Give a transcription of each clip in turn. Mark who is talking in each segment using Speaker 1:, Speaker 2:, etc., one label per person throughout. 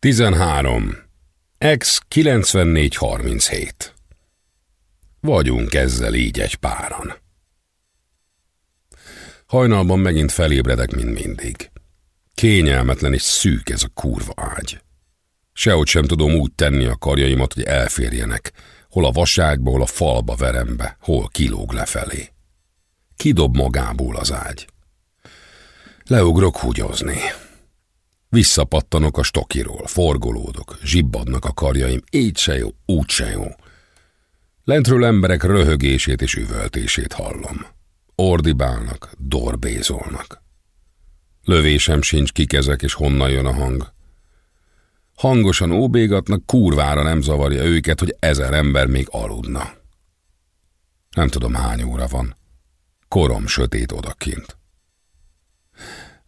Speaker 1: 13. X 9437 Vagyunk ezzel így egy páran. Hajnalban megint felébredek, mint mindig. Kényelmetlen és szűk ez a kurva ágy. Sehogy sem tudom úgy tenni a karjaimat, hogy elférjenek, hol a vaságba, hol a falba verembe, hol kilóg lefelé. Kidob magából az ágy. Leugrok húgyozni. Visszapattanok a stokiról, forgolódok, zsibbadnak a karjaim, így se jó, úgy se jó. Lentről emberek röhögését és üvöltését hallom. Ordibálnak, dorbézolnak. Lövésem sincs, kik ezek és honnan jön a hang. Hangosan óbégatnak, kurvára nem zavarja őket, hogy ezer ember még aludna. Nem tudom hány óra van. Korom sötét odakint.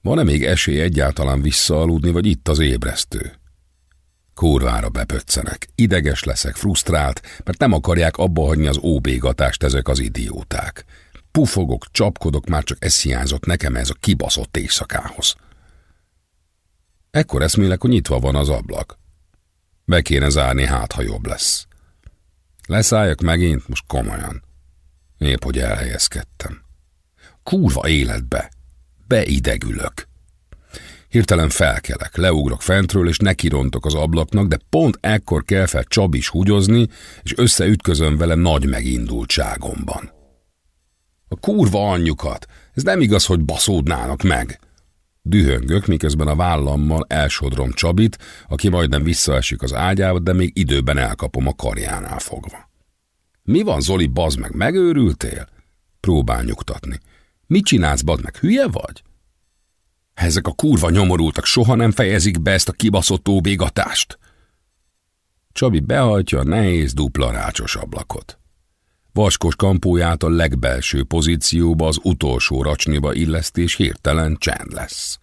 Speaker 1: Van-e még esély egyáltalán visszaaludni, vagy itt az ébresztő? Kurvára bepöccenek, ideges leszek, frusztrált, mert nem akarják abba hagyni az óbégatást ezek az idióták. Pufogok, csapkodok, már csak ez hiányzott nekem ez a kibaszott éjszakához. Ekkor eszmélek, hogy nyitva van az ablak. Be kéne zárni, hát ha jobb lesz. Leszálljak megint, most komolyan. Épp, hogy elhelyezkedtem. Kurva életbe! Beidegülök. Hirtelen felkelek, leugrok fentről, és nekirontok az ablaknak, de pont ekkor kell fel Csabis húgyozni, és összeütközöm vele nagy megindultságomban. A kurva anyjukat! Ez nem igaz, hogy baszódnának meg! Dühöngök, miközben a vállammal elsodrom Csabit, aki majdnem visszaesik az ágyába, de még időben elkapom a karjánál fogva. Mi van, Zoli, bazd meg, megőrültél? Próbál nyugtatni. Mit csinálsz, bad meg, hülye vagy? Ezek a kurva nyomorultak soha nem fejezik be ezt a kibaszott óbégatást. Csabi behajtja a nehéz dupla rácsos ablakot. Vaskos kampóját a legbelső pozícióba, az utolsó racsniba illesztés hirtelen csend lesz.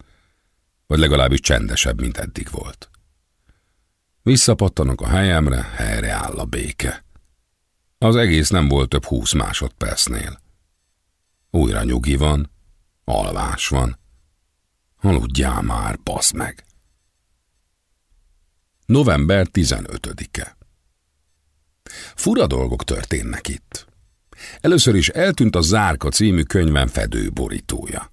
Speaker 1: Vagy legalábbis csendesebb, mint eddig volt. Visszapattanok a helyemre, helyre áll a béke. Az egész nem volt több húsz másodpercnél. Újra nyugi van, alvás van. Aludjál már, basz meg! November 15-e Fura dolgok történnek itt. Először is eltűnt a Zárka című könyvem fedőborítója.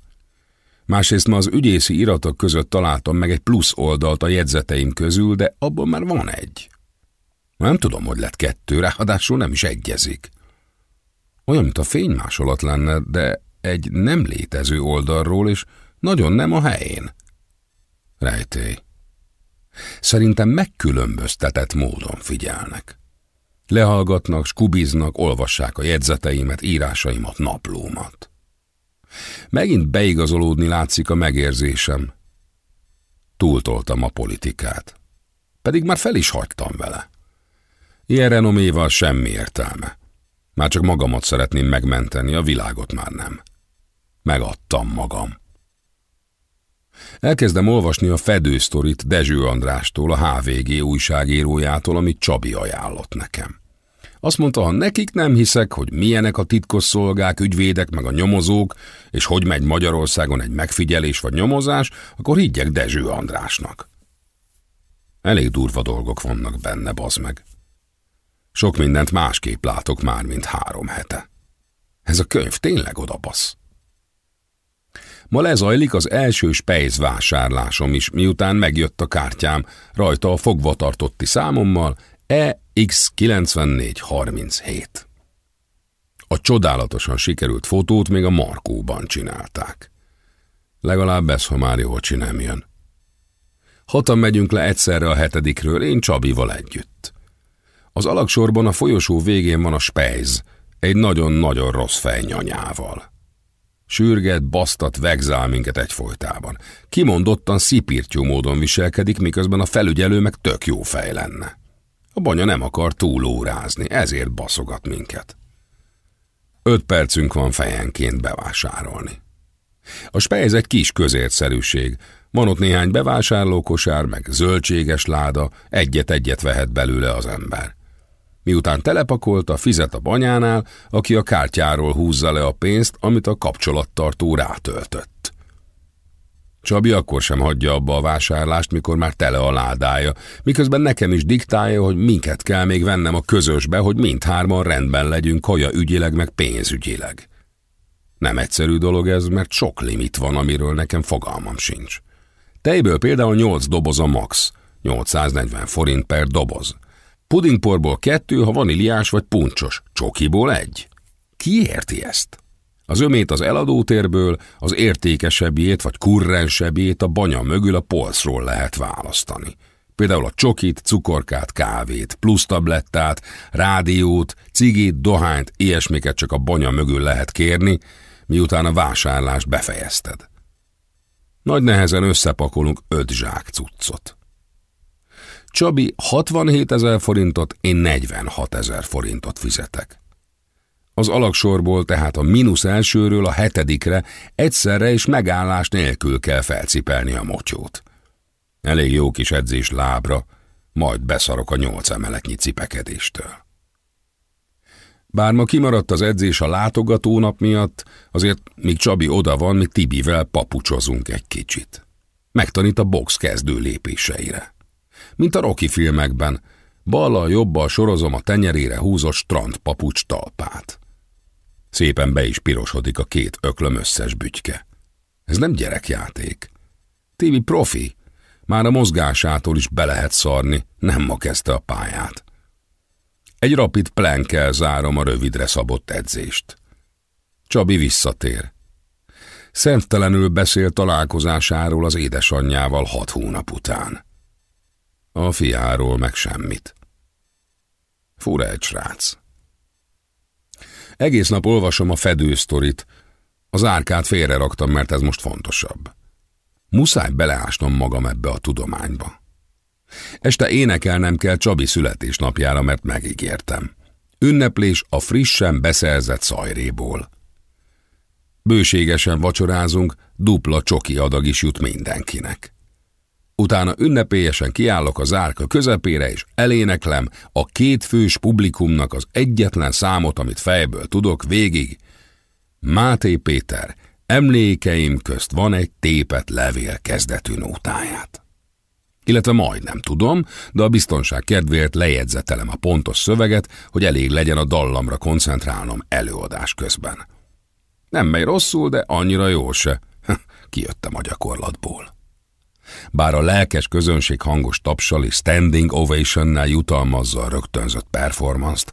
Speaker 1: Másrészt ma az ügyészi iratok között találtam meg egy plusz oldalt a jegyzeteim közül, de abban már van egy. Nem tudom, hogy lett kettő, ráadásul nem is egyezik. Olyan, mint a fénymásolat lenne, de egy nem létező oldalról, és nagyon nem a helyén. Rejtély. Szerintem megkülönböztetett módon figyelnek. Lehallgatnak, skubiznak, olvassák a jegyzeteimet, írásaimat, naplómat. Megint beigazolódni látszik a megérzésem. Túltoltam a politikát. Pedig már fel is hagytam vele. Ilyen renoméval semmi értelme. Már csak magamat szeretném megmenteni, a világot már nem. Megadtam magam. Elkezdem olvasni a fedősztorit Dezső Andrástól, a HVG újságírójától, amit Csabi ajánlott nekem. Azt mondta, ha nekik nem hiszek, hogy milyenek a titkos szolgák, ügyvédek, meg a nyomozók, és hogy megy Magyarországon egy megfigyelés vagy nyomozás, akkor higgyek Dezső Andrásnak. Elég durva dolgok vannak benne, bazd meg. Sok mindent másképp látok már, mint három hete. Ez a könyv tényleg odabasz. Ma lezajlik az első Spejz vásárlásom is, miután megjött a kártyám, rajta a fogvatartotti számommal EX9437. A csodálatosan sikerült fotót még a Markóban csinálták. Legalább ez, ha már jó, nem jön. Hatan megyünk le egyszerre a hetedikről, én Csabival együtt. Az alaksorban a folyosó végén van a Spejz, egy nagyon-nagyon rossz fejnyanyával. Sürget, basztat, vegzál minket egyfolytában. Kimondottan szipírtyú módon viselkedik, miközben a felügyelő meg tök jó fej lenne. A banya nem akar túlórázni, ezért baszogat minket. Öt percünk van fejenként bevásárolni. A spejz egy kis közértszerűség. Van ott néhány bevásárlókosár, meg zöldséges láda, egyet-egyet vehet belőle az ember. Miután telepakolta, fizet a banyánál, aki a kártyáról húzza le a pénzt, amit a kapcsolattartó rátöltött. Csabi akkor sem hagyja abba a vásárlást, mikor már tele a ládája, miközben nekem is diktálja, hogy minket kell még vennem a közösbe, hogy mindhárman rendben legyünk kaja ügyileg meg pénzügyileg. Nem egyszerű dolog ez, mert sok limit van, amiről nekem fogalmam sincs. Tejből például 8 doboz a max, 840 forint per doboz. Pudingporból kettő, ha vaníliás vagy puncsos, csokiból egy. Ki érti ezt? Az ömét az eladótérből, az értékesebbjét vagy kurrensebbjét a banya mögül a polcról lehet választani. Például a csokit, cukorkát, kávét, plusz tablettát, rádiót, cigit, dohányt, ilyesmiket csak a banya mögül lehet kérni, miután a vásárlást befejezted. Nagy nehezen összepakolunk öt zsák cuccot. Csabi 67 ezer forintot, én 46 ezer forintot fizetek. Az alaksorból tehát a mínusz elsőről a hetedikre egyszerre és megállás nélkül kell felcipelni a mocsót. Elég jó kis edzés lábra, majd beszarok a nyolc emeletnyi cipekedéstől. Bár ma kimaradt az edzés a látogatónap miatt, azért míg Csabi oda van, mi Tibivel papucsozunk egy kicsit. Megtanít a box kezdő lépéseire. Mint a Rocky filmekben, ballal jobbal sorozom a tenyerére húzott strandpapucs talpát. Szépen be is pirosodik a két öklöm összes bütyke. Ez nem gyerekjáték. Tibi profi, már a mozgásától is be lehet szarni, nem ma kezdte a pályát. Egy rapid plenkel zárom a rövidre szabott edzést. Csabi visszatér. Szemtelenül beszél találkozásáról az édesanyjával hat hónap után. A fiáról meg semmit. Fura egy srác. Egész nap olvasom a fedősztorit. Az árkát félre raktam, mert ez most fontosabb. Muszáj beleásnom magam ebbe a tudományba. Este énekelnem kell Csabi születésnapjára, mert megígértem. Ünneplés a frissen beszerzett szajréból. Bőségesen vacsorázunk, dupla csoki adag is jut mindenkinek. Utána ünnepélyesen kiállok a zárka közepére, és eléneklem a két fős publikumnak az egyetlen számot, amit fejből tudok végig. Máté Péter, emlékeim közt van egy tépet levél kezdetű nótáját. Illetve majdnem tudom, de a biztonság kedvéért lejegyzetelem a pontos szöveget, hogy elég legyen a dallamra koncentrálnom előadás közben. Nem megy rosszul, de annyira jó se. Kijöttem a gyakorlatból. Bár a lelkes közönség hangos tapsal és standing ovationnel jutalmazza a rögtönzött performance-t,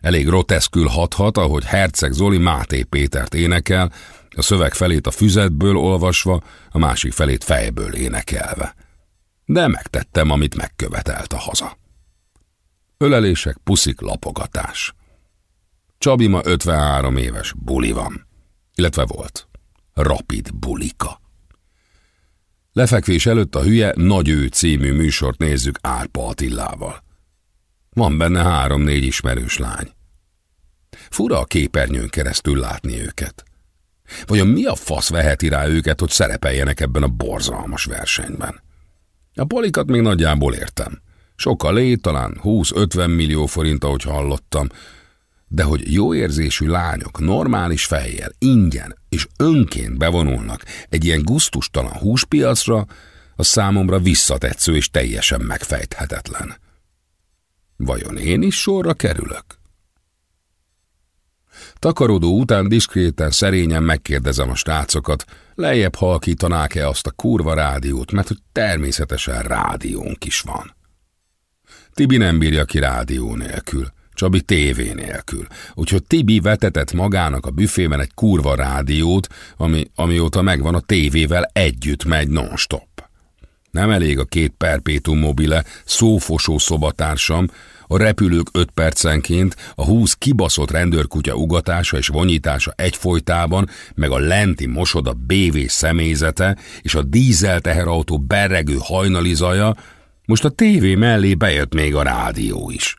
Speaker 1: elég groteszkül hathat, ahogy Herceg Zoli Máté Pétert énekel, a szöveg felét a füzetből olvasva, a másik felét fejből énekelve. De megtettem, amit megkövetelt a haza. Ölelések, puszik, lapogatás. Csabi ma 53 éves, buli van. Illetve volt. Rapid bulika. Lefekvés előtt a hülye Nagy ő című műsort nézzük Árpa Attillával. Van benne három-négy ismerős lány. Fura a képernyőn keresztül látni őket. Vajon mi a fasz veheti rá őket, hogy szerepeljenek ebben a borzalmas versenyben? A polikat még nagyjából értem. Sokkal lé, talán 20-50 millió forint, ahogy hallottam, de hogy jó érzésű lányok normális fejjel, ingyen és önként bevonulnak egy ilyen guztustalan húspiacra, a számomra visszatetsző és teljesen megfejthetetlen. Vajon én is sorra kerülök? Takarodó után diszkréten, szerényen megkérdezem a srácokat, lejjebb halkítanák-e azt a kurva rádiót, mert hogy természetesen rádiónk is van. Tibi nem bírja ki rádió nélkül. Csabi tévé nélkül. Úgyhogy Tibi vetetett magának a büfében egy kurva rádiót, ami amióta megvan a tévével együtt megy non-stop. Nem elég a két perpétum mobile, szófosó szobatársam, a repülők öt percenként, a húsz kibaszott rendőrkutya ugatása és vonyítása egyfolytában, meg a lenti mosoda BV személyzete és a dízel teherautó berregő hajnalizaja, most a tévé mellé bejött még a rádió is.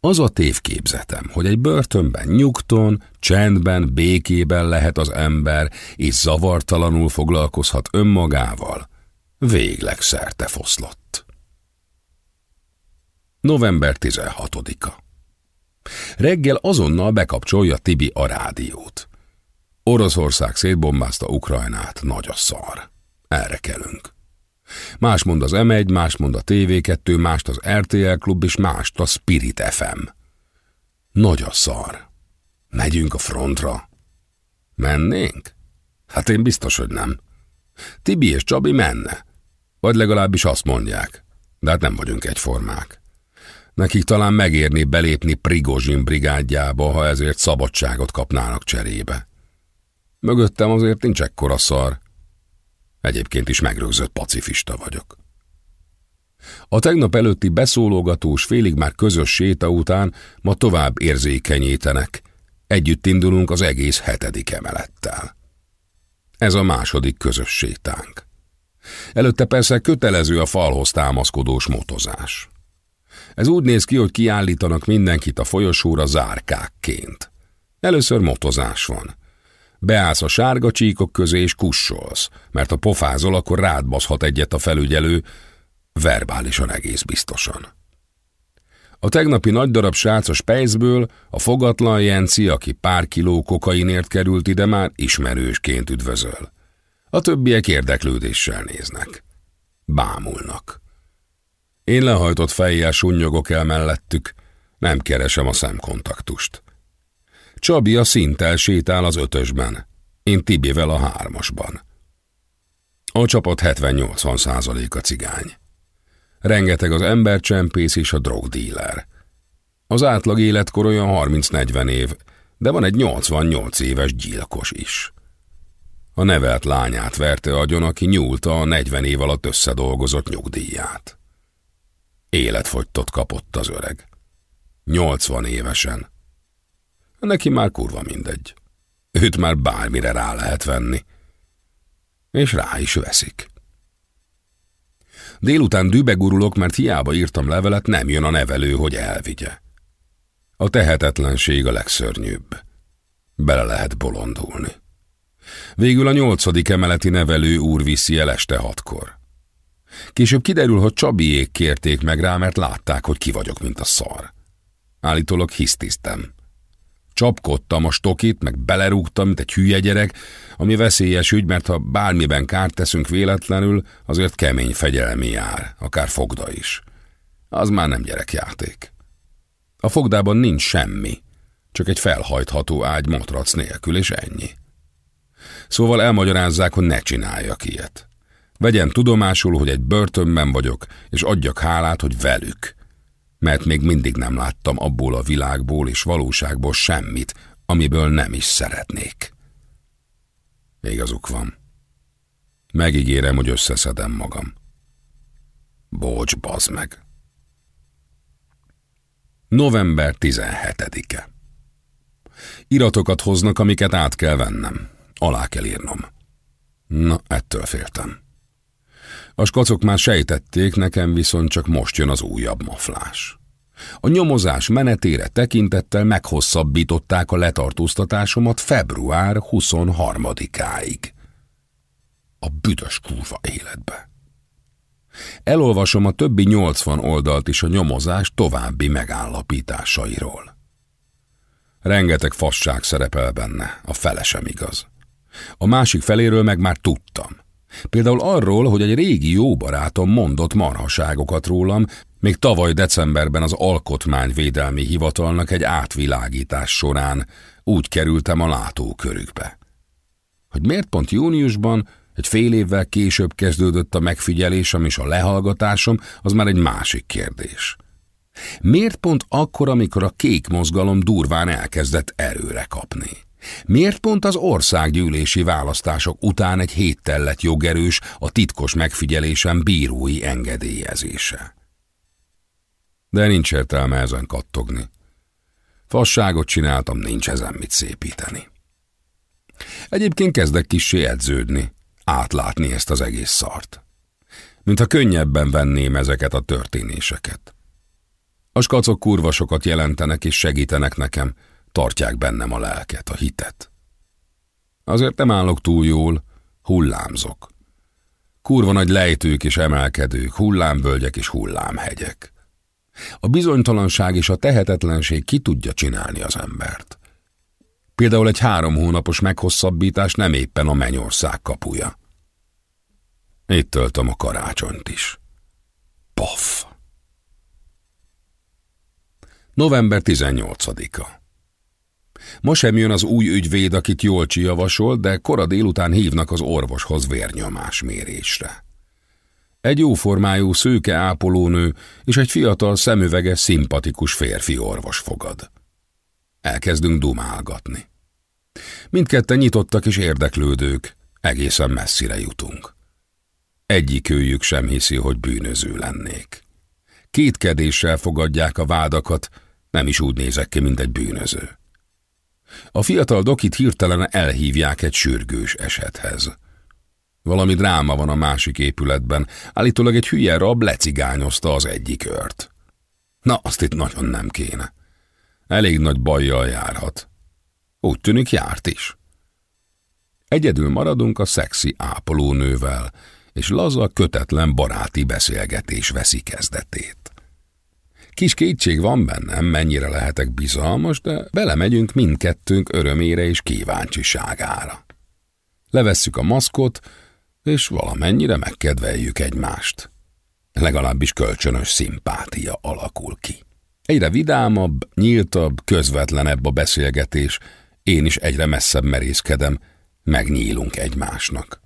Speaker 1: Az a tévképzetem, hogy egy börtönben nyugton, csendben, békében lehet az ember, és zavartalanul foglalkozhat önmagával, végleg szerte foszlott. November 16-a Reggel azonnal bekapcsolja Tibi a rádiót. Oroszország szétbombázta Ukrajnát, nagy a szar. Erre kelünk. Más mond az M1, más mond a TV2, mást az RTL klub, és mást a Spirit FM. Nagy a szar. Megyünk a frontra. Mennénk? Hát én biztos, hogy nem. Tibi és Csabi menne. Vagy legalábbis azt mondják. De hát nem vagyunk egyformák. Nekik talán megérni belépni Prigozsin brigádjába, ha ezért szabadságot kapnának cserébe. Mögöttem azért nincs ekkora szar. Egyébként is megrögzött pacifista vagyok. A tegnap előtti beszólogatós félig már közös séta után ma tovább érzékenyítenek. Együtt indulunk az egész hetedik emelettel. Ez a második közös sétánk. Előtte persze kötelező a falhoz támaszkodós motozás. Ez úgy néz ki, hogy kiállítanak mindenkit a folyosóra zárkákként. Először motozás van. Beállsz a sárga csíkok közé és kussolsz, mert ha pofázol, akkor rád baszhat egyet a felügyelő, verbálisan egész biztosan. A tegnapi nagy darab srác a Spejzből, a fogatlan Jenci, aki pár kiló kokainért került ide, már ismerősként üdvözöl. A többiek érdeklődéssel néznek. Bámulnak. Én lehajtott fejjel sunnyogok el mellettük, nem keresem a szemkontaktust. Csabi a szinttel sétál az ötösben, én Tibivel a hármasban. A csapat 70-80 százaléka cigány. Rengeteg az embercsempész és a drogdíler. Az átlag életkor olyan 30-40 év, de van egy 88 éves gyilkos is. A nevelt lányát verte agyon, aki nyúlta a 40 év alatt összedolgozott nyugdíját. Életfogytot kapott az öreg. 80 évesen. Neki már kurva mindegy. Őt már bármire rá lehet venni. És rá is veszik. Délután dübegurulok, mert hiába írtam levelet, nem jön a nevelő, hogy elvigye. A tehetetlenség a legszörnyűbb. Bele lehet bolondulni. Végül a nyolcadik emeleti nevelő úr viszi el este hatkor. Később kiderül, hogy Csabiék kérték meg rá, mert látták, hogy ki vagyok, mint a szar. Állítólag hisztisztem. Csapkodtam a stokit, meg belerúgtam, mint egy hülye gyerek, ami veszélyes ügy, mert ha bármiben kárt teszünk véletlenül, azért kemény fegyelmi jár, akár fogda is. Az már nem gyerekjáték. A fogdában nincs semmi, csak egy felhajtható ágy matrac nélkül, és ennyi. Szóval elmagyarázzák, hogy ne csináljak ilyet. Vegyen tudomásul, hogy egy börtönben vagyok, és adjak hálát, hogy velük – mert még mindig nem láttam abból a világból és valóságból semmit, amiből nem is szeretnék. Igazuk van. Megígérem, hogy összeszedem magam. Bocs, bazd meg. November 17-e. Iratokat hoznak, amiket át kell vennem. Alá kell írnom. Na, ettől féltem. A skacok már sejtették, nekem viszont csak most jön az újabb maflás. A nyomozás menetére tekintettel meghosszabbították a letartóztatásomat február 23-áig. A büdös kurva életbe. Elolvasom a többi 80 oldalt is a nyomozás további megállapításairól. Rengeteg fasság szerepel benne, a fele sem igaz. A másik feléről meg már tudtam. Például arról, hogy egy régi jó barátom mondott marhaságokat rólam, még tavaly decemberben az Alkotmányvédelmi Hivatalnak egy átvilágítás során úgy kerültem a látókörükbe. Hogy miért pont júniusban, egy fél évvel később kezdődött a megfigyelésem és a lehallgatásom, az már egy másik kérdés. Miért pont akkor, amikor a kék mozgalom durván elkezdett erőre kapni? Miért pont az országgyűlési választások után egy héttel lett jogerős a titkos megfigyelésem bírói engedélyezése? De nincs értelme ezen kattogni. Fasságot csináltam, nincs ezen mit szépíteni. Egyébként kezdek kissé edződni, átlátni ezt az egész szart. Mintha könnyebben venném ezeket a történéseket. A skacok kurva sokat jelentenek és segítenek nekem, tartják bennem a lelket, a hitet. Azért nem állok túl jól, hullámzok. Kurva nagy lejtők és emelkedők, hullámvölgyek és hullámhegyek. A bizonytalanság és a tehetetlenség ki tudja csinálni az embert. Például egy három hónapos meghosszabbítás nem éppen a mennyország kapuja. Itt töltöm a karácsonyt is. Paf! November 18-a. Ma sem jön az új ügyvéd, akit Jolcsi javasol, de kora délután hívnak az orvoshoz vérnyomás mérésre. Egy jóformájú szőke ápolónő és egy fiatal szemüveges, szimpatikus férfi orvos fogad. Elkezdünk dumálgatni. Mindketten nyitottak és érdeklődők, egészen messzire jutunk. Egyikőjük sem hiszi, hogy bűnöző lennék. Kétkedéssel fogadják a vádakat, nem is úgy nézek ki, mint egy bűnöző. A fiatal dokit hirtelen elhívják egy sürgős esethez. Valami dráma van a másik épületben, állítólag egy hülye rab lecigányozta az egyik ört. Na, azt itt nagyon nem kéne. Elég nagy bajjal járhat. Úgy tűnik járt is. Egyedül maradunk a szexi ápolónővel, és laza, kötetlen baráti beszélgetés veszi kezdetét. Kis kétség van bennem, mennyire lehetek bizalmas, de belemegyünk mindkettőnk örömére és kíváncsiságára. Levesszük a maszkot, és valamennyire megkedveljük egymást. Legalábbis kölcsönös szimpátia alakul ki. Egyre vidámabb, nyíltabb, közvetlenebb a beszélgetés, én is egyre messzebb merészkedem, megnyílunk egymásnak.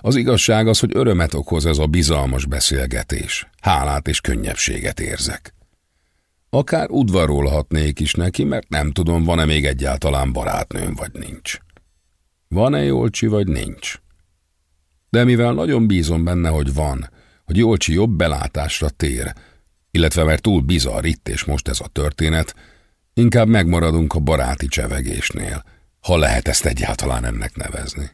Speaker 1: Az igazság az, hogy örömet okoz ez a bizalmas beszélgetés. Hálát és könnyebbséget érzek. Akár udvarolhatnék is neki, mert nem tudom, van-e még egyáltalán barátnőm, vagy nincs. Van-e Jolcsi, vagy nincs? De mivel nagyon bízom benne, hogy van, hogy Jolcsi jobb belátásra tér, illetve mert túl bizarr itt és most ez a történet, inkább megmaradunk a baráti csevegésnél, ha lehet ezt egyáltalán ennek nevezni.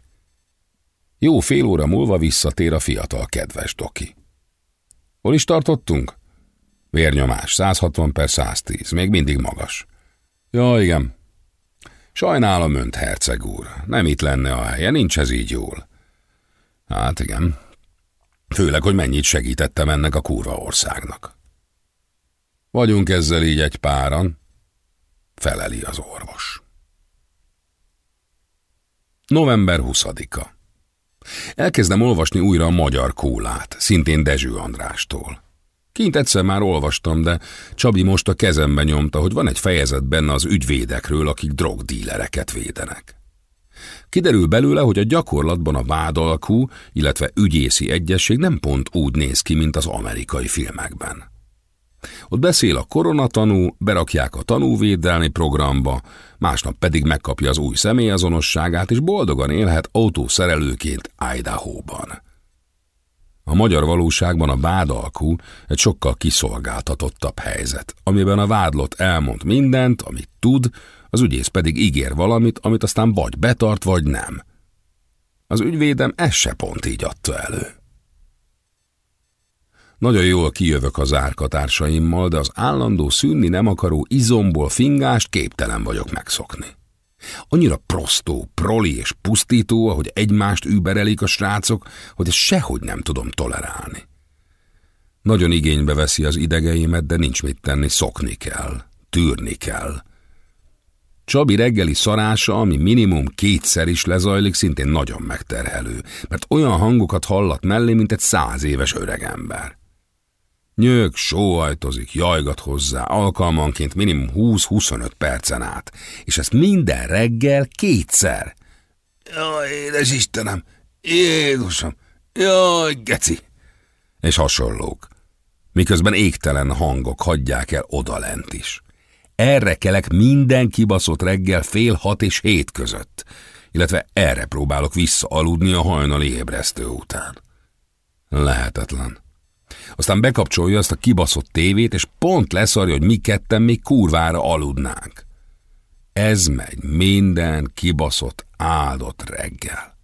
Speaker 1: Jó fél óra múlva visszatér a fiatal kedves doki. Hol is tartottunk? Vérnyomás, 160 per 110, még mindig magas. Ja, igen. Sajnálom önt, herceg úr. Nem itt lenne a helye, nincs ez így jól. Hát igen. Főleg, hogy mennyit segítettem ennek a kurva országnak. Vagyunk ezzel így egy páran, feleli az orvos. November 20-a Elkezdem olvasni újra a magyar kólát, szintén Dezső Andrástól. Kint egyszer már olvastam, de Csabi most a kezembe nyomta, hogy van egy fejezet benne az ügyvédekről, akik drogdílereket védenek. Kiderül belőle, hogy a gyakorlatban a vádalkú, illetve ügyészi egyesség nem pont úgy néz ki, mint az amerikai filmekben. Ott beszél a koronatanú, berakják a tanúvédelmi programba, másnap pedig megkapja az új személyazonosságát, és boldogan élhet autószerelőként Idaho-ban. A magyar valóságban a vádalkú egy sokkal kiszolgáltatottabb helyzet, amiben a vádlott elmond mindent, amit tud, az ügyész pedig ígér valamit, amit aztán vagy betart, vagy nem. Az ügyvédem ezt se pont így adta elő. Nagyon jól kijövök az árkatársaimmal, de az állandó szűnni nem akaró izomból fingást képtelen vagyok megszokni. Annyira prostó, proli és pusztító, ahogy egymást überelik a srácok, hogy ezt sehogy nem tudom tolerálni. Nagyon igénybe veszi az idegeimet, de nincs mit tenni, szokni kell, tűrni kell. Csabi reggeli szarása, ami minimum kétszer is lezajlik, szintén nagyon megterhelő, mert olyan hangokat hallat mellé, mint egy száz éves öregember. Nyög, sóhajtozik, jajgat hozzá, alkalmanként minimum 20-25 percen át, és ezt minden reggel kétszer. Jaj, édes Istenem, Jézusom, jaj, geci! És hasonlók. Miközben égtelen hangok hagyják el odalent is. Erre kelek minden kibaszott reggel fél hat és hét között, illetve erre próbálok visszaaludni a hajnali ébresztő után. Lehetetlen. Aztán bekapcsolja azt a kibaszott tévét, és pont leszarja, hogy mi ketten még kurvára aludnánk. Ez megy minden kibaszott áldott reggel.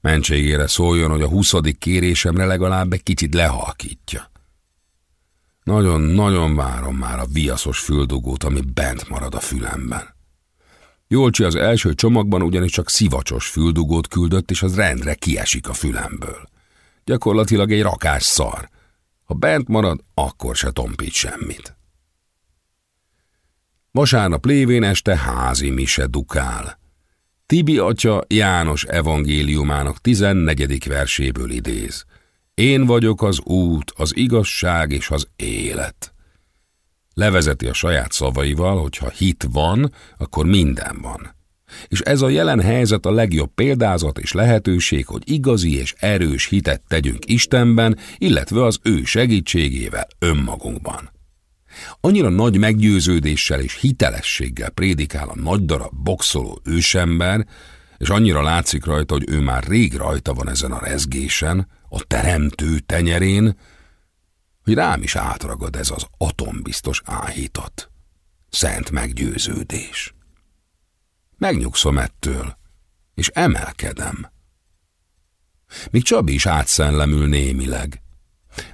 Speaker 1: Mentségére szóljon, hogy a huszadik kérésemre legalább egy kicsit lehalkítja. Nagyon-nagyon várom már a viaszos füldugót, ami bent marad a fülemben. Jolcsi az első csomagban ugyanis csak szivacsos füldugót küldött, és az rendre kiesik a fülemből. Gyakorlatilag egy rakás szar. Ha bent marad, akkor se tompít semmit. Vasárnap lévén este házi mise dukál. Tibi atya János evangéliumának 14. verséből idéz. Én vagyok az út, az igazság és az élet. Levezeti a saját szavaival, hogy ha hit van, akkor minden van. És ez a jelen helyzet a legjobb példázat és lehetőség, hogy igazi és erős hitet tegyünk Istenben, illetve az ő segítségével önmagunkban. Annyira nagy meggyőződéssel és hitelességgel prédikál a nagy darab boxoló ősember, és annyira látszik rajta, hogy ő már rég rajta van ezen a rezgésen, a teremtő tenyerén, hogy rám is átragad ez az atombiztos áhítat. Szent meggyőződés. Megnyugszom ettől, és emelkedem. Míg Csabi is átszellemül némileg.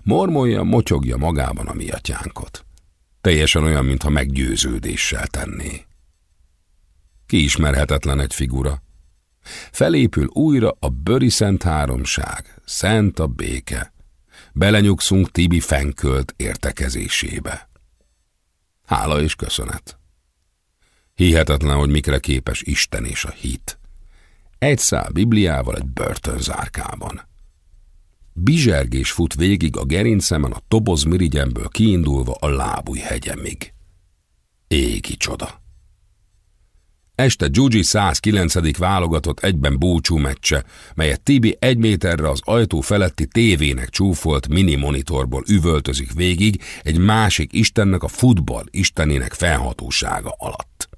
Speaker 1: Mormolja, motyogja magában a miatyánkot. Teljesen olyan, mintha meggyőződéssel tenné. Kiismerhetetlen egy figura. Felépül újra a bőri szent háromság, szent a béke. Belenyugszunk Tibi fenkölt értekezésébe. Hála és köszönet. Hihetetlen, hogy mikre képes Isten és a hit. Egy szál Bibliával egy börtönzárkában. Bizsergés fut végig a gerincemen a toboz mirigyemből kiindulva a lábúj hegyemig. Égi csoda! Este Gyugyi 109. válogatott egyben búcsú meccse, melyet Tibi egy méterre az ajtó feletti tévének csúfolt mini monitorból üvöltözik végig egy másik istennek a futball istenének felhatósága alatt.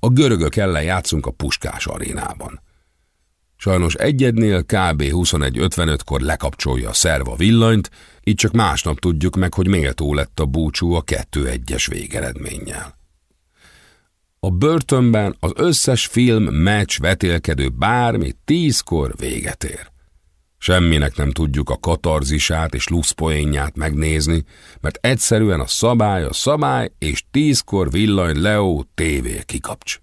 Speaker 1: A görögök ellen játszunk a Puskás arénában. Sajnos egyednél kb. 21.55-kor lekapcsolja a szerva villanyt, így csak másnap tudjuk meg, hogy méltó lett a búcsú a 2-1-es végeredménnyel. A börtönben az összes film, meccs, vetélkedő bármi tízkor véget ér. Semminek nem tudjuk a katarzisát és luxpoénját megnézni, mert egyszerűen a szabály a szabály, és tízkor villany Leo TV kikapcs.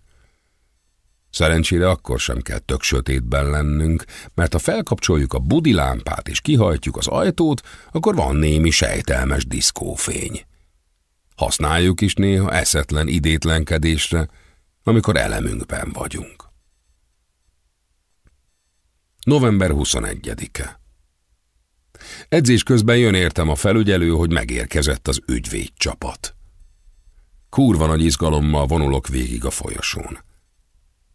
Speaker 1: Szerencsére akkor sem kell tök sötétben lennünk, mert ha felkapcsoljuk a budi lámpát és kihajtjuk az ajtót, akkor van némi sejtelmes diszkófény. Használjuk is néha eszetlen idétlenkedésre, amikor elemünkben vagyunk. November 21-e Edzés közben jön értem a felügyelő, hogy megérkezett az ügyvédcsapat. Kurva nagy izgalommal vonulok végig a folyosón.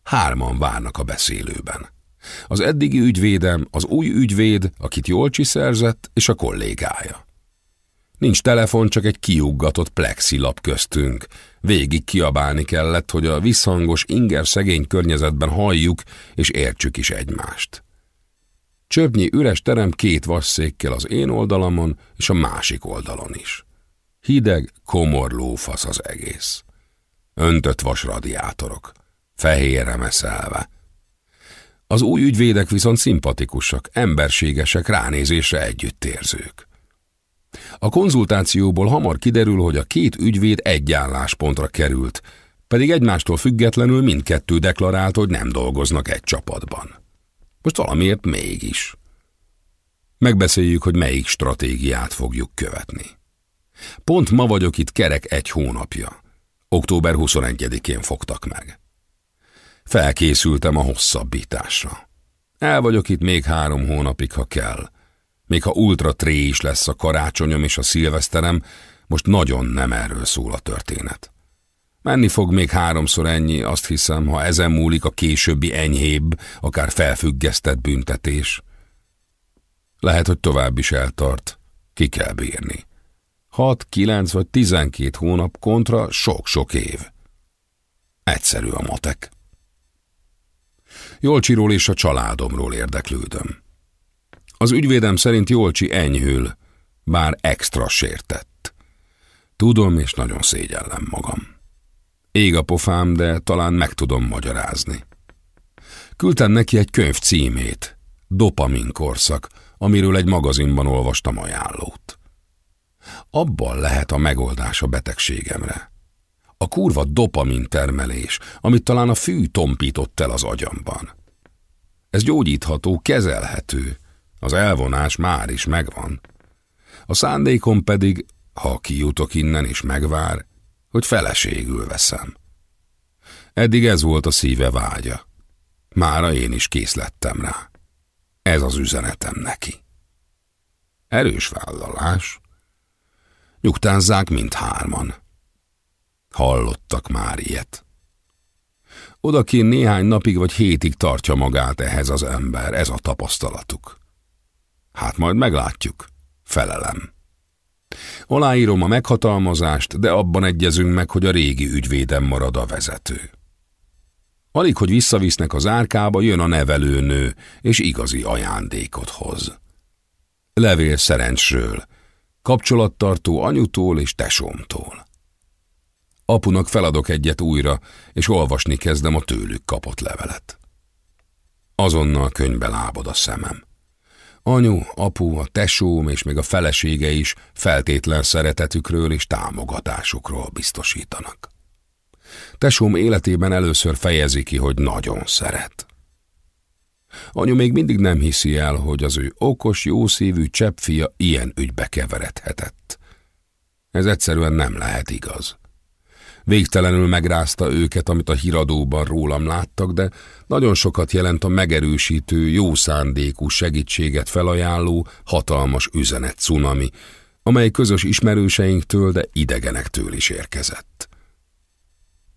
Speaker 1: Hárman várnak a beszélőben. Az eddigi ügyvédem, az új ügyvéd, akit jól csiszerzett, és a kollégája. Nincs telefon, csak egy kiuggatott plexilap köztünk. Végig kiabálni kellett, hogy a visszhangos inger szegény környezetben halljuk és értsük is egymást. Csöpnyi üres terem két vasszékkel az én oldalamon és a másik oldalon is. Hideg, komor lófasz az egész. Öntött vasradiátorok, fehér remeszelve. Az új ügyvédek viszont szimpatikusak, emberségesek, ránézésre együttérzők. A konzultációból hamar kiderül, hogy a két ügyvéd egy álláspontra került, pedig egymástól függetlenül mindkettő deklarált, hogy nem dolgoznak egy csapatban. Most valamiért mégis. Megbeszéljük, hogy melyik stratégiát fogjuk követni. Pont ma vagyok itt kerek egy hónapja. Október 21-én fogtak meg. Felkészültem a hosszabbításra. El vagyok itt még három hónapig, ha kell. Még ha ultra tré is lesz a karácsonyom és a szilveszterem, most nagyon nem erről szól a történet. Menni fog még háromszor ennyi, azt hiszem, ha ezen múlik a későbbi enyhébb, akár felfüggesztett büntetés. Lehet, hogy tovább is eltart. Ki kell bírni. Hat, kilenc vagy tizenkét hónap kontra sok-sok év. Egyszerű a matek. Jolcsiról és a családomról érdeklődöm. Az ügyvédem szerint Jolcsi enyhül, bár extra sértett. Tudom, és nagyon szégyellem magam. Ég a pofám, de talán meg tudom magyarázni. Küldtem neki egy könyv címét, Dopamin korszak, amiről egy magazinban olvastam ajánlót. Abban lehet a megoldás a betegségemre. A kurva dopamin termelés, amit talán a fű tompított el az agyamban. Ez gyógyítható, kezelhető, az elvonás már is megvan. A szándékom pedig, ha kijutok innen és megvár, hogy feleségül veszem. Eddig ez volt a szíve vágya. Mára én is kész lettem rá. Ez az üzenetem neki. Erős vállalás. Nyugtázzák mindhárman. Hallottak már ilyet. Odakén néhány napig vagy hétig tartja magát ehhez az ember, ez a tapasztalatuk. Hát majd meglátjuk. Felelem. Aláírom a meghatalmazást, de abban egyezünk meg, hogy a régi ügyvédem marad a vezető. Alig, hogy visszavisznek az árkába, jön a nevelőnő, és igazi ajándékot hoz. Levél szerencsről, kapcsolattartó anyutól és tesómtól. Apunak feladok egyet újra, és olvasni kezdem a tőlük kapott levelet. Azonnal könyvbe lábad a szemem. Anyu, apu, a tesóm és még a felesége is feltétlen szeretetükről és támogatásukról biztosítanak. Tesóm életében először fejezi ki, hogy nagyon szeret. Anyu még mindig nem hiszi el, hogy az ő okos, jószívű cseppfia ilyen ügybe keveredhetett. Ez egyszerűen nem lehet igaz. Végtelenül megrázta őket, amit a híradóban rólam láttak, de nagyon sokat jelent a megerősítő, jó szándékú segítséget felajánló, hatalmas üzenet cunami, amely közös ismerőseinktől, de idegenektől is érkezett.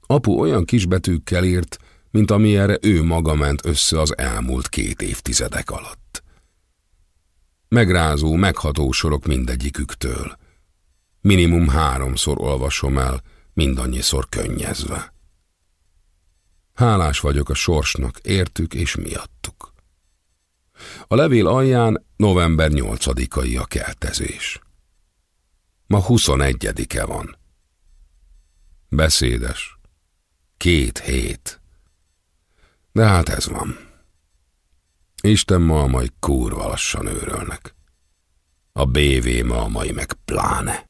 Speaker 1: Apu olyan kisbetűkkel írt, mint amilyenre ő maga ment össze az elmúlt két évtizedek alatt. Megrázó, megható sorok mindegyiküktől. Minimum háromszor olvasom el, mindannyiszor könnyezve. Hálás vagyok a sorsnak, értük és miattuk. A levél alján november 8-ai a keltezés. Ma 21-e van. Beszédes. Két hét. De hát ez van. Isten malmai kurva lassan őrölnek. A BV malmai meg pláne.